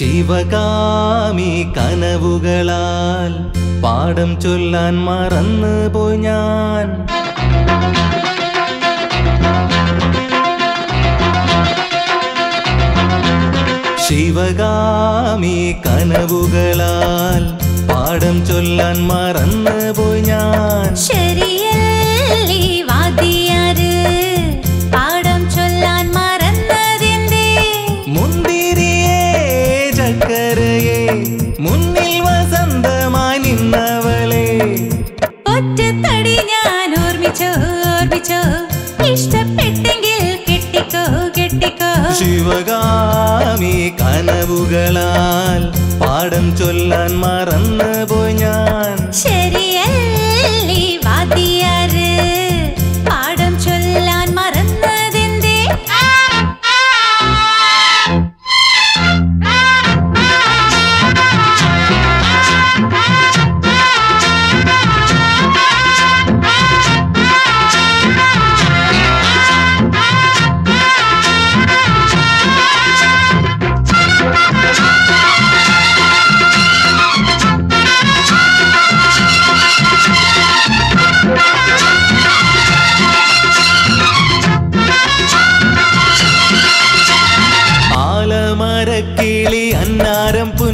ശിവകാമി കനവുകളാൽ പാഠം ചൊല്ലാൻ മറന്നു പോയി ഞാൻ. ശിവകാമി കനവുകളാൽ പാഠം ചൊല്ലാൻ മറന്നു പോയി ഞാൻ. ശരിയല്ലേ ഒറ്റത്തടി ഞാൻ ഓർമ്മിച്ചോ ഓർമ്മിച്ചോ. ഇഷ്ടപ്പെട്ടെങ്കിൽ കെട്ടിക്കോ കെട്ടിക്കോ. ശിവകാമി കനവുകളാൽ പാഠം ചൊല്ലാൻ മറന്നു പോയി ഞാൻ. ശരിയല്ലേ.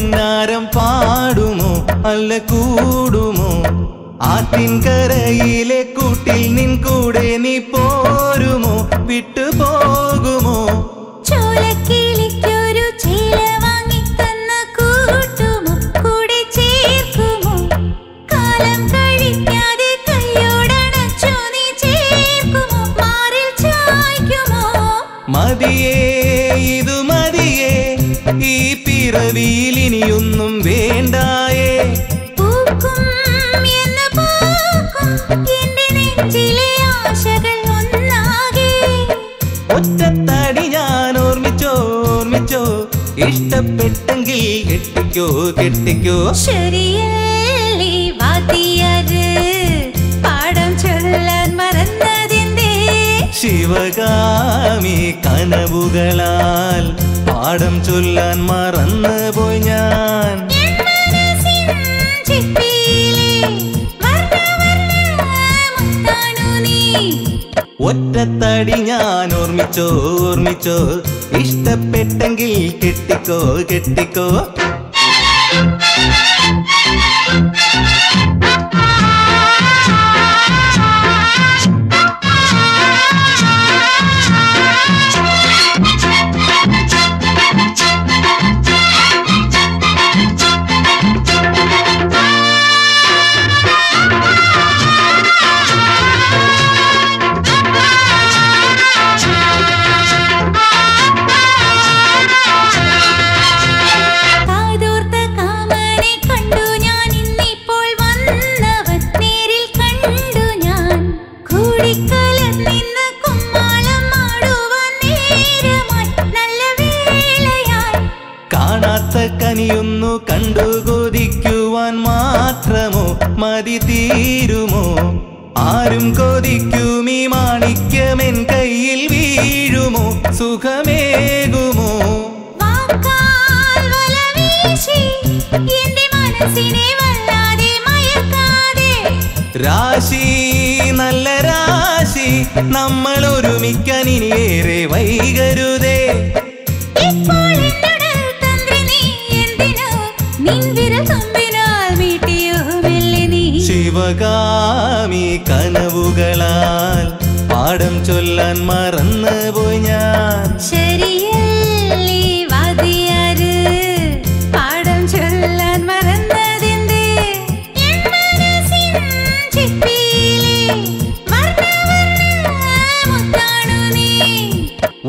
പുന്നാരം പാടുമോ? അല്ല കൂടുമോ? ആറ്റിൻകരയിലെ കൂട്ടിൽ നിൻ കൂടെ നീ പോരുമോ? വിട്ടുപോകുമോ ചോലക്കിളിക്കൊരു ചീല വാങ്ങി തന്ന കൂട്ടുമോ? കൂടെ ചേർക്കുമോ? കാലം പിറവിയിൽ ഇനിയൊന്നും വേണ്ടായേ. ഒറ്റത്തടി ഞാൻ ഓർമ്മിച്ചോ ഓർമ്മിച്ചോ. ഇഷ്ടപ്പെട്ടെങ്കിൽ കെട്ടിക്കോ കെട്ടിക്കോ. ശരിയല്ലേ പാഠം ചൊല്ലാൻ മറന്നതിന്റെ ശിവകാമി കനവുകളാൽ പാഠം ചൊല്ലാൻ മറന്നു പോയി ഞാൻ. ഒറ്റത്തടി ഞാൻ ഓർമ്മിച്ചോ ഓർമ്മിച്ചോ ഇഷ്ടപ്പെട്ടെങ്കിൽ കെട്ടിക്കോ കെട്ടിക്കോ കാണാത്ത കനിയൊന്നു കണ്ടു കൊതിക്കുവാൻ മാത്രമോ? മതി തീരുമോ? ആരും കൊതിക്കും ഈ മാണിക്യമെൻ കയ്യിൽ വീഴുമോ? സുഖമേകുമോ? രാശി നല്ല രാശി നമ്മൾ ഒരുമിക്കാൻ ഇനിയേറെ വൈകരുതേ. ശിവകാമി കനവുകളാൽ പാഠം ചൊല്ലാൻ മറന്നു പോയി ഞാൻ. ശരിയല്ലേ വാദിയാര്? പാഠം ചൊല്ലാൻ മറന്നതിന്റെ.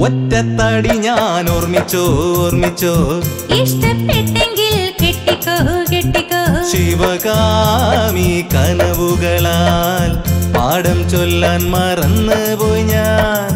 ഒറ്റത്തടി ഞാൻ ഓർമ്മിച്ചോ ഓർമ്മിച്ചോ. ഇഷ്ടപ്പെട്ടെങ്കിൽ ശിവകാമി കനവുകളാൽ പാഠം ചൊല്ലാൻ മറന്നു പോയി ഞാൻ